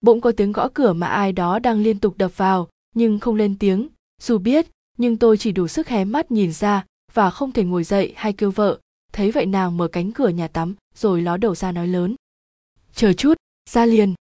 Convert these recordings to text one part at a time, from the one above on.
bỗng có tiếng gõ cửa mà ai đó đang liên tục đập vào, nhưng không lên tiếng. Dù biết, nhưng tôi chỉ đủ sức hé mắt nhìn ra và không thể ngồi dậy hay kêu vợ. Thấy vậy nàng mở cánh cửa nhà tắm, rồi ló đầu ra nói lớn. Chờ chút, ra liền.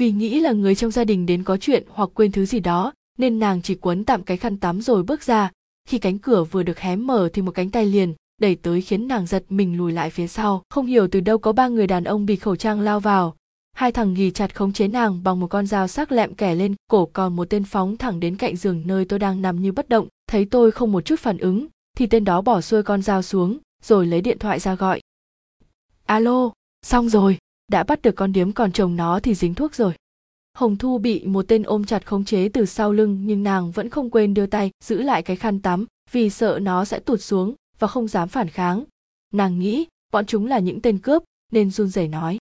Vì nghĩ là người trong gia đình đến có chuyện hoặc quên thứ gì đó, nên nàng chỉ quấn tạm cái khăn tắm rồi bước ra. Khi cánh cửa vừa được hé mở thì một cánh tay liền đẩy tới khiến nàng giật mình lùi lại phía sau. Không hiểu từ đâu có ba người đàn ông bịt khẩu trang lao vào hai thằng ghì chặt khống chế nàng bằng một con dao sắc lẹm kẻ lên cổ còn một tên phóng thẳng đến cạnh giường nơi tôi đang nằm như bất động. Thấy tôi không một chút phản ứng, thì tên đó bỏ xuôi con dao xuống, rồi lấy điện thoại ra gọi. Alo, xong rồi, đã bắt được con điếm còn chồng nó thì dính thuốc rồi. Hồng thu bị một tên ôm chặt khống chế từ sau lưng, nhưng nàng vẫn không quên đưa tay, giữ lại cái khăn tắm, vì sợ nó sẽ tụt xuống và không dám phản kháng. Nàng nghĩ, bọn chúng là những tên cướp, nên run rẩy nói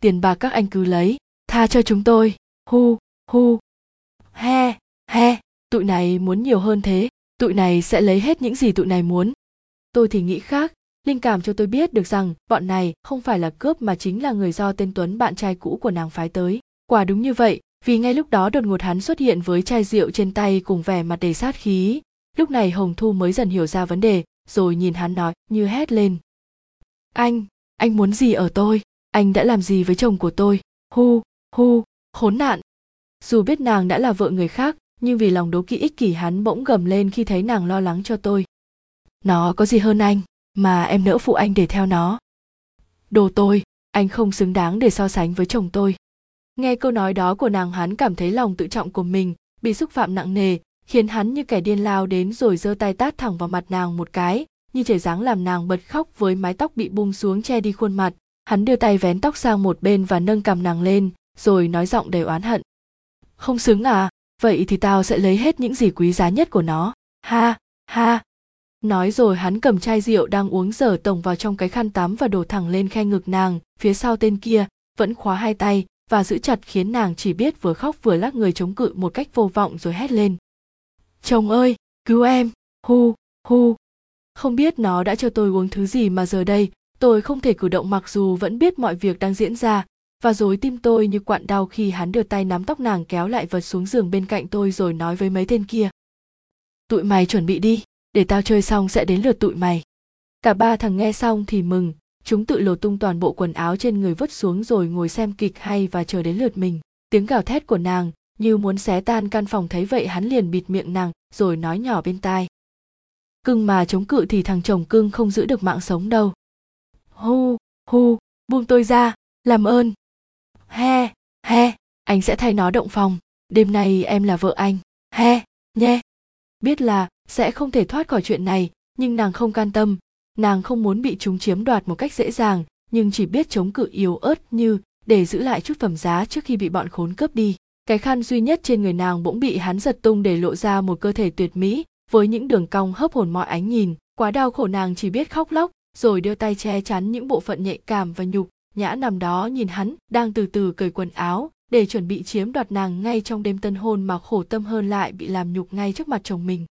tiền bạc các anh cứ lấy, tha cho chúng tôi. Hu hu. He he. Tụi này muốn nhiều hơn thế, tụi này sẽ lấy hết những gì tụi này muốn. Tôi thì nghĩ khác, linh cảm cho tôi biết được rằng bọn này không phải là cướp mà chính là người do tên tuấn bạn trai cũ của nàng phái tới. Quả đúng như vậy, vì ngay lúc đó đột ngột hắn xuất hiện với chai rượu trên tay cùng vẻ mặt đầy sát khí. Lúc này hồng thu mới dần hiểu ra vấn đề, rồi nhìn hắn nói, như hét lên. Anh anh muốn gì ở tôi? Anh đã làm gì với chồng của tôi? Hu hu, khốn nạn. Dù biết nàng đã là vợ người khác, nhưng vì lòng đố kỵ ích kỷ hắn bỗng gầm lên khi thấy nàng lo lắng cho tôi. Nó có gì hơn anh, mà em nỡ phụ anh để theo nó? Đồ tôi, anh không xứng đáng để so sánh với chồng tôi. Nghe câu nói đó của nàng hắn cảm thấy lòng tự trọng của mình bị xúc phạm nặng nề, khiến hắn như kẻ điên lao đến rồi giơ tay tát thẳng vào mặt nàng một cái, như thể dáng làm nàng bật khóc với mái tóc bị bung xuống che đi khuôn mặt hắn đưa tay vén tóc sang một bên và nâng cầm nàng lên, rồi nói giọng đầy oán hận. Không xứng à vậy thì tao sẽ lấy hết những gì quý giá nhất của nó. Ha ha. Nói rồi hắn cầm chai rượu đang uống dở tổng vào trong cái khăn tắm và đổ thẳng lên khe ngực nàng, phía sau tên kia, vẫn khóa hai tay và giữ chặt khiến nàng chỉ biết vừa khóc vừa lắc người chống cự một cách vô vọng rồi hét lên. Chồng ơi, cứu em. Hu hu. Không biết nó đã cho tôi uống thứ gì mà giờ đây tôi không thể cử động mặc dù vẫn biết mọi việc đang diễn ra, và rồi tim tôi như quặn đau khi hắn đưa tay nắm tóc nàng kéo lại vật xuống giường bên cạnh tôi rồi nói với mấy tên kia. Tụi mày chuẩn bị đi, để tao chơi xong sẽ đến lượt tụi mày. Cả ba thằng nghe xong thì mừng, chúng tự lột tung toàn bộ quần áo trên người vứt xuống rồi ngồi xem kịch hay và chờ đến lượt mình. Tiếng gào thét của nàng, như muốn xé tan căn phòng thấy vậy hắn liền bịt miệng nàng, rồi nói nhỏ bên tai. Cưng mà chống cự thì thằng chồng cưng không giữ được mạng sống đâu hu hu, buông tôi ra, làm ơn. He he, anh sẽ thay nó động phòng. Đêm nay em là vợ anh. He, nhé. Biết là sẽ không thể thoát khỏi chuyện này, nhưng nàng không can tâm. Nàng không muốn bị chúng chiếm đoạt một cách dễ dàng, nhưng chỉ biết chống cự yếu ớt như để giữ lại chút phẩm giá trước khi bị bọn khốn cướp đi. Cái khăn duy nhất trên người nàng bỗng bị hắn giật tung để lộ ra một cơ thể tuyệt mỹ, với những đường cong hấp hồn mọi ánh nhìn. Quá đau khổ nàng chỉ biết khóc lóc rồi đưa tay che chắn những bộ phận nhạy cảm và nhục. Nhã nằm đó nhìn hắn, đang từ từ cởi quần áo, để chuẩn bị chiếm đoạt nàng ngay trong đêm tân hôn mà khổ tâm hơn lại bị làm nhục ngay trước mặt chồng mình.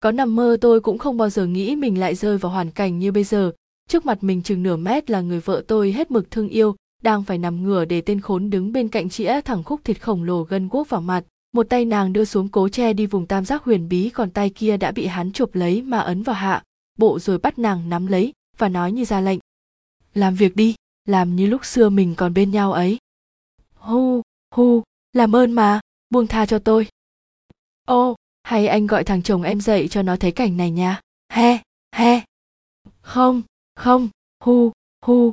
Có nằm mơ tôi cũng không bao giờ nghĩ mình lại rơi vào hoàn cảnh như bây giờ. Trước mặt mình chừng nửa mét là người vợ tôi hết mực thương yêu, đang phải nằm ngửa để tên khốn đứng bên cạnh chĩa thẳng khúc thịt khổng lồ gân guốc vào mặt. Một tay nàng đưa xuống cố che đi vùng tam giác huyền bí còn tay kia đã bị hắn chụp lấy mà ấn vào hạ. Bộ rồi bắt nàng nắm lấy và nói như ra lệnh. Làm việc đi, làm như lúc xưa mình còn bên nhau ấy. Hu hu, làm ơn mà, buông tha cho tôi. Ô, hay anh gọi thằng chồng em dậy cho nó thấy cảnh này nha. He he. Không không, hu hu.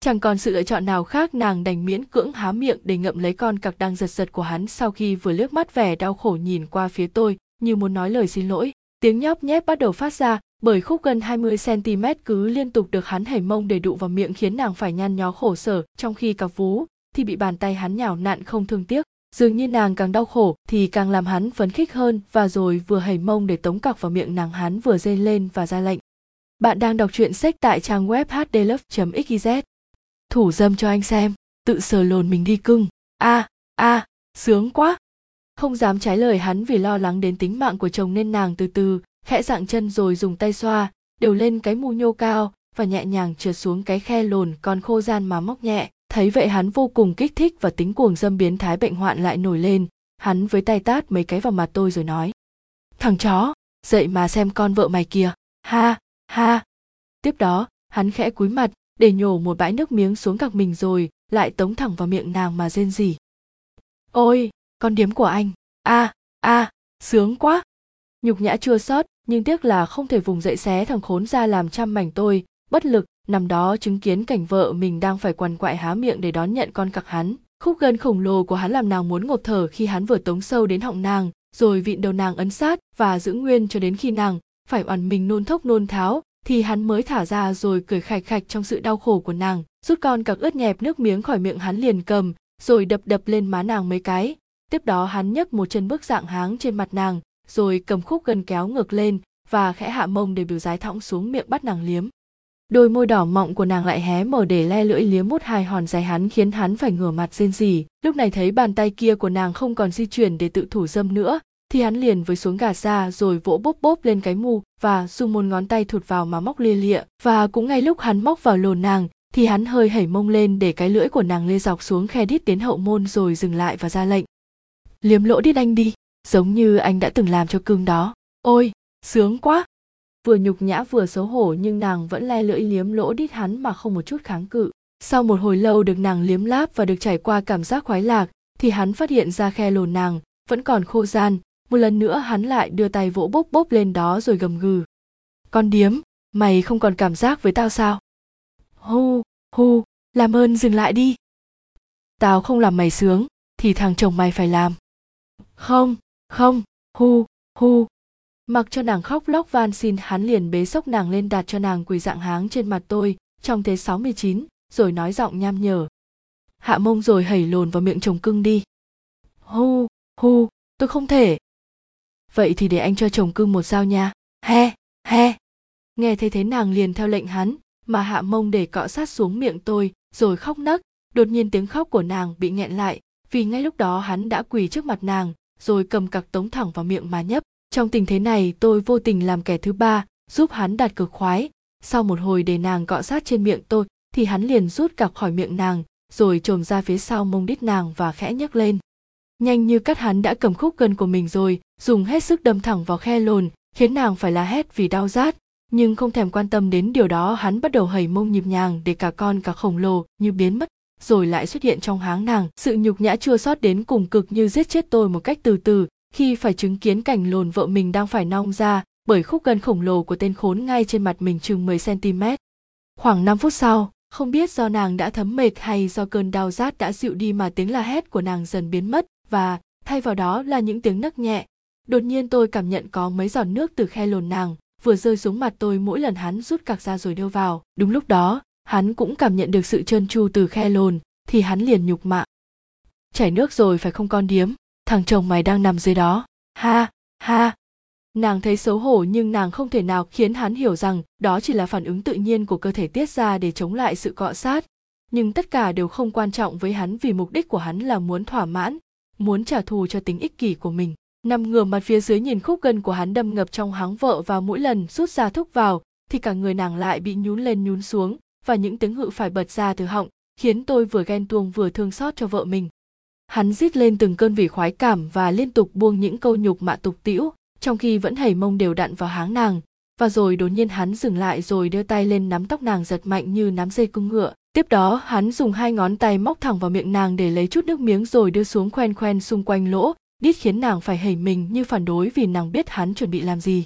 Chẳng còn sự lựa chọn nào khác nàng đành miễn cưỡng há miệng để ngậm lấy con cặc đang giật giật của hắn sau khi vừa liếc mắt vẻ đau khổ nhìn qua phía tôi, như muốn nói lời xin lỗi. Tiếng nhóp nhép bắt đầu phát ra bởi khúc gần 20 cm cứ liên tục được hắn hẩy mông để đụ vào miệng khiến nàng phải nhăn nhó khổ sở, trong khi cặp vú thì bị bàn tay hắn nhào nặn không thương tiếc. Dường như nàng càng đau khổ thì càng làm hắn phấn khích hơn và rồi vừa hẩy mông để tống cọc vào miệng nàng hắn vừa rên lên và ra lệnh. Bạn đang đọc truyện sách tại trang web hdlove xyz thủ dâm cho anh xem, tự sờ lồn mình đi cưng. A a, sướng quá. Không dám trái lời hắn vì lo lắng đến tính mạng của chồng nên nàng từ từ khẽ dạng chân rồi dùng tay xoa, đều lên cái mu nhô cao và nhẹ nhàng trượt xuống cái khe lồn còn khô gian mà móc nhẹ. Thấy vậy hắn vô cùng kích thích và tính cuồng dâm biến thái bệnh hoạn lại nổi lên. Hắn với tay tát mấy cái vào mặt tôi rồi nói, thằng chó, dậy mà xem con vợ mày kìa. Ha ha. Tiếp đó, hắn khẽ cúi mặt để nhổ một bãi nước miếng xuống cặc mình rồi lại tống thẳng vào miệng nàng mà rên rỉ. Ôi, con điếm của anh. A a, sướng quá. Nhục nhã chua xót nhưng tiếc là không thể vùng dậy xé thằng khốn ra làm trăm mảnh tôi, bất lực, nằm đó chứng kiến cảnh vợ mình đang phải quằn quại há miệng để đón nhận con cặc hắn. Khúc gân khổng lồ của hắn làm nàng muốn ngộp thở khi hắn vừa tống sâu đến họng nàng, rồi vịn đầu nàng ấn sát và giữ nguyên cho đến khi nàng phải oằn mình nôn thốc nôn tháo, thì hắn mới thả ra rồi cười khạch khạch trong sự đau khổ của nàng, rút con cặc ướt nhẹp nước miếng khỏi miệng hắn liền cầm, rồi đập đập lên má nàng mấy cái. Tiếp đó hắn nhấc một chân bước dạng háng trên mặt nàng rồi cầm khúc gần kéo ngược lên và khẽ hạ mông để biểu dái thõng xuống miệng bắt nàng liếm. Đôi môi đỏ mọng của nàng lại hé mở để le lưỡi liếm mút hai hòn dài hắn khiến hắn phải ngửa mặt rên rỉ. Lúc này thấy bàn tay kia của nàng không còn di chuyển để tự thủ dâm nữa, thì hắn liền với xuống gà ra rồi vỗ bốp bốp lên cái mu và dùng một ngón tay thụt vào mà móc lia lịa. Và cũng ngay lúc hắn móc vào lồn nàng, thì hắn hơi hẩy mông lên để cái lưỡi của nàng lê dọc xuống khe đít đến hậu môn rồi dừng lại và ra lệnh. Liếm lỗ đít anh đi giống như anh đã từng làm cho cưng đó. Ôi, sướng quá! Vừa nhục nhã vừa xấu hổ, nhưng nàng vẫn le lưỡi liếm lỗ đít hắn mà không một chút kháng cự. Sau một hồi lâu được nàng liếm láp và được trải qua cảm giác khoái lạc, thì hắn phát hiện ra khe lồn nàng vẫn còn khô gian. Một lần nữa hắn lại đưa tay vỗ bốc bốc lên đó rồi gầm gừ. Con điếm, mày không còn cảm giác với tao sao? Hu hu, làm ơn dừng lại đi. Tao không làm mày sướng, thì thằng chồng mày phải làm. Không không hu hu. Mặc cho nàng khóc lóc van xin hắn liền bế sốc nàng lên đặt cho nàng quỳ dạng háng trên mặt tôi trong thế 69, rồi nói giọng nham nhở. Hạ mông rồi hẩy lồn vào miệng chồng cưng đi. Hu hu tôi không thể. Vậy thì để anh cho chồng cưng một dao nha. He he. Nghe thấy thế nàng liền theo lệnh hắn mà hạ mông để cọ sát xuống miệng tôi rồi khóc nấc. Đột nhiên tiếng khóc của nàng bị nghẹn lại vì ngay lúc đó hắn đã quỳ trước mặt nàng rồi cầm cặc tống thẳng vào miệng mà nhấp. Trong tình thế này, tôi vô tình làm kẻ thứ ba, giúp hắn đạt cực khoái. Sau một hồi để nàng cọ sát trên miệng tôi, thì hắn liền rút cặc khỏi miệng nàng, rồi trồm ra phía sau mông đít nàng và khẽ nhấc lên. Nhanh như cắt hắn đã cầm khúc gân của mình rồi, dùng hết sức đâm thẳng vào khe lồn, khiến nàng phải la hét vì đau rát. Nhưng không thèm quan tâm đến điều đó, hắn bắt đầu hầy mông nhịp nhàng để cả con cả khổng lồ như biến mất rồi lại xuất hiện trong háng nàng sự nhục nhã chua xót đến cùng cực như giết chết tôi một cách từ từ khi phải chứng kiến cảnh lồn vợ mình đang phải nong ra bởi khúc gân khổng lồ của tên khốn ngay trên mặt mình chừng 10 cm. Khoảng 5 phút sau, không biết do nàng đã thấm mệt hay do cơn đau rát đã dịu đi mà tiếng la hét của nàng dần biến mất và thay vào đó là những tiếng nấc nhẹ. Đột nhiên tôi cảm nhận có mấy giọt nước từ khe lồn nàng vừa rơi xuống mặt tôi mỗi lần hắn rút cạc ra rồi đưa vào. Đúng lúc đó, hắn cũng cảm nhận được sự trơn tru từ khe lồn thì hắn liền nhục mạ. Chảy nước rồi phải không con điếm, thằng chồng mày đang nằm dưới đó. Ha, ha. Nàng thấy xấu hổ nhưng nàng không thể nào khiến hắn hiểu rằng đó chỉ là phản ứng tự nhiên của cơ thể tiết ra để chống lại sự cọ sát. Nhưng tất cả đều không quan trọng với hắn vì mục đích của hắn là muốn thỏa mãn, muốn trả thù cho tính ích kỷ của mình nằm ngửa mặt phía dưới nhìn khúc gân của hắn đâm ngập trong háng vợ và mỗi lần rút ra thúc vào thì cả người nàng lại bị nhún lên nhún xuống và những tiếng hự phải bật ra từ họng, khiến tôi vừa ghen tuông vừa thương xót cho vợ mình. Hắn rít lên từng cơn vì khoái cảm và liên tục buông những câu nhục mạ tục tĩu, trong khi vẫn hầy mông đều đặn vào háng nàng. Và rồi đột nhiên hắn dừng lại rồi đưa tay lên nắm tóc nàng giật mạnh như nắm dây cung ngựa. Tiếp đó, hắn dùng hai ngón tay móc thẳng vào miệng nàng để lấy chút nước miếng rồi đưa xuống khoen khoen xung quanh lỗ, đít khiến nàng phải hầy mình như phản đối vì nàng biết hắn chuẩn bị làm gì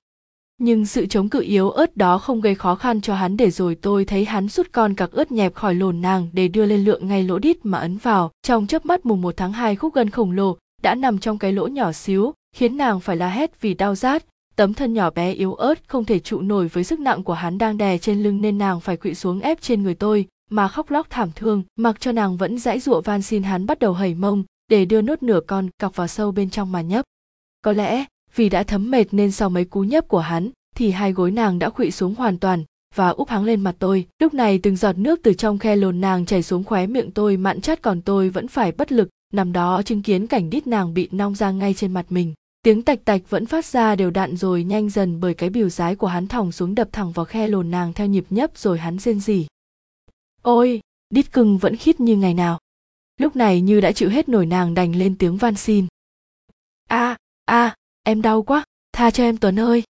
nhưng sự chống cự yếu ớt đó không gây khó khăn cho hắn để rồi tôi thấy hắn rút con cặc ướt nhẹp khỏi lồn nàng để đưa lên lượng ngay lỗ đít mà ấn vào. Trong chớp mắt mùng một tháng hai, khúc gân khổng lồ đã nằm trong cái lỗ nhỏ xíu, khiến nàng phải la hét vì đau rát. Tấm thân nhỏ bé yếu ớt không thể trụ nổi với sức nặng của hắn đang đè trên lưng nên nàng phải quỵ xuống ép trên người tôi, mà khóc lóc thảm thương, mặc cho nàng vẫn dãy dụa van xin hắn bắt đầu hẩy mông, để đưa nốt nửa con cọc vào sâu bên trong mà nhấp có lẽ vì đã thấm mệt nên sau mấy cú nhấp của hắn, thì hai gối nàng đã khuỵu xuống hoàn toàn và úp hắng lên mặt tôi. Lúc này từng giọt nước từ trong khe lồn nàng chảy xuống khóe miệng tôi mặn chát còn tôi vẫn phải bất lực. Nằm đó chứng kiến cảnh đít nàng bị nong ra ngay trên mặt mình. Tiếng tạch tạch vẫn phát ra đều đặn rồi nhanh dần bởi cái biểu dái của hắn thòng xuống đập thẳng vào khe lồn nàng theo nhịp nhấp rồi hắn rên rỉ. Ôi, đít cưng vẫn khít như ngày nào. Lúc này như đã chịu hết nổi nàng đành lên tiếng van xin. A a em đau quá, tha cho em tuấn ơi.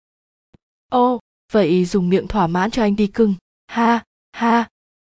Ô, vậy dùng miệng thỏa mãn cho anh đi cưng. Ha ha.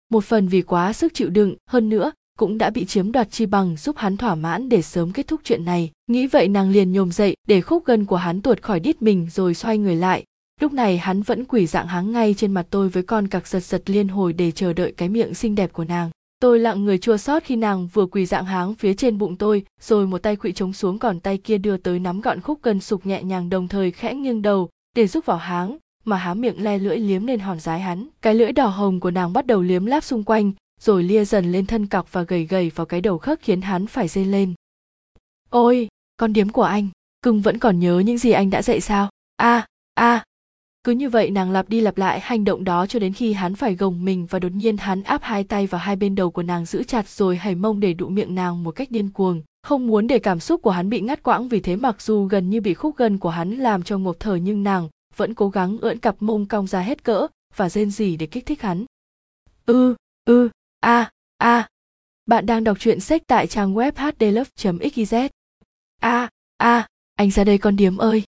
Một phần vì quá sức chịu đựng, hơn nữa, cũng đã bị chiếm đoạt chi bằng giúp hắn thỏa mãn để sớm kết thúc chuyện này. Nghĩ vậy nàng liền nhồm dậy để khúc gân của hắn tuột khỏi đít mình rồi xoay người lại. Lúc này hắn vẫn quỳ dạng háng ngay trên mặt tôi với con cặc giật giật liên hồi để chờ đợi cái miệng xinh đẹp của nàng tôi lặng người chua xót khi nàng vừa quỳ dạng háng phía trên bụng tôi, rồi một tay quỵ chống xuống còn tay kia đưa tới nắm gọn khúc cân sục nhẹ nhàng đồng thời khẽ nghiêng đầu để giúp vào háng, mà há miệng le lưỡi liếm lên hòn rái hắn. Cái lưỡi đỏ hồng của nàng bắt đầu liếm láp xung quanh, rồi lia dần lên thân cọc và gầy gầy vào cái đầu khớp khiến hắn phải rên lên. Ôi, con điếm của anh, cưng vẫn còn nhớ những gì anh đã dạy sao? A a cứ như vậy nàng lặp đi lặp lại hành động đó cho đến khi hắn phải gồng mình và đột nhiên hắn áp hai tay vào hai bên đầu của nàng giữ chặt rồi hầy mông để đụ miệng nàng một cách điên cuồng. Không muốn để cảm xúc của hắn bị ngắt quãng vì thế mặc dù gần như bị khúc gân của hắn làm cho ngộp thở nhưng nàng vẫn cố gắng ưỡn cặp mông cong ra hết cỡ và rên rỉ để kích thích hắn. Ư ư, a a. Bạn đang đọc truyện sách tại trang web hdlove.xyz a a, anh ra đây con điếm ơi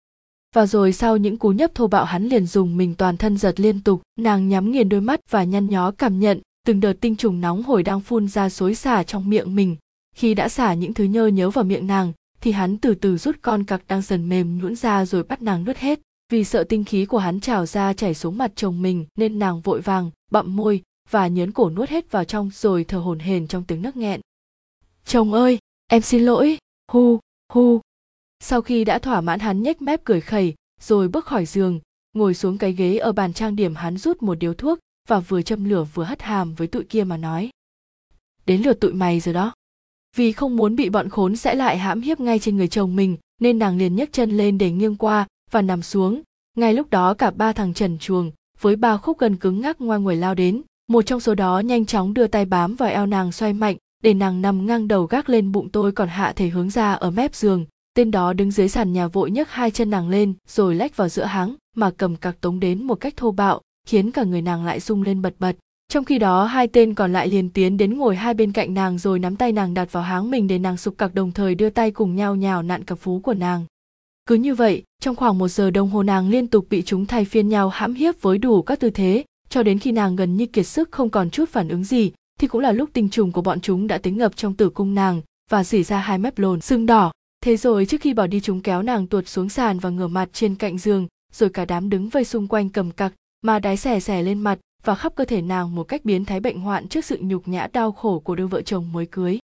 và rồi sau những cú nhấp thô bạo hắn liền dùng mình toàn thân giật liên tục, nàng nhắm nghiền đôi mắt và nhăn nhó cảm nhận từng đợt tinh trùng nóng hổi đang phun ra xối xả trong miệng mình. Khi đã xả những thứ nhơ nhớ vào miệng nàng, thì hắn từ từ rút con cặc đang dần mềm nhũn ra rồi bắt nàng nuốt hết. Vì sợ tinh khí của hắn trào ra chảy xuống mặt chồng mình, nên nàng vội vàng, bặm môi và nhớn cổ nuốt hết vào trong rồi thở hổn hển trong tiếng nấc nghẹn. Chồng ơi, em xin lỗi. Hu hu sau khi đã thỏa mãn hắn nhếch mép cười khẩy, rồi bước khỏi giường, ngồi xuống cái ghế ở bàn trang điểm hắn rút một điếu thuốc và vừa châm lửa vừa hất hàm với tụi kia mà nói. Đến lượt tụi mày rồi đó. Vì không muốn bị bọn khốn sẽ lại hãm hiếp ngay trên người chồng mình, nên nàng liền nhấc chân lên để nghiêng qua và nằm xuống. Ngay lúc đó cả ba thằng trần chuồng với ba khúc gần cứng ngắc ngoan người lao đến, một trong số đó nhanh chóng đưa tay bám vào eo nàng xoay mạnh, để nàng nằm ngang đầu gác lên bụng tôi còn hạ thể hướng ra ở mép giường tên đó đứng dưới sàn nhà vội nhấc hai chân nàng lên, rồi lách vào giữa háng, mà cầm cặc tống đến một cách thô bạo, khiến cả người nàng lại rung lên bật bật. Trong khi đó, hai tên còn lại liền tiến đến ngồi hai bên cạnh nàng rồi nắm tay nàng đặt vào háng mình để nàng sụp cặc đồng thời đưa tay cùng nhau nhào nặn cặp phú của nàng. Cứ như vậy, trong khoảng một giờ đồng hồ nàng liên tục bị chúng thay phiên nhau hãm hiếp với đủ các tư thế, cho đến khi nàng gần như kiệt sức không còn chút phản ứng gì, thì cũng là lúc tinh trùng của bọn chúng đã tính ngập trong tử cung nàng và dỉ ra hai mép lồn sưng đỏ thế rồi trước khi bỏ đi chúng kéo nàng tuột xuống sàn và ngửa mặt trên cạnh giường, rồi cả đám đứng vây xung quanh cầm cặc, mà đái xẻ xẻ lên mặt và khắp cơ thể nàng một cách biến thái bệnh hoạn trước sự nhục nhã đau khổ của đôi vợ chồng mới cưới.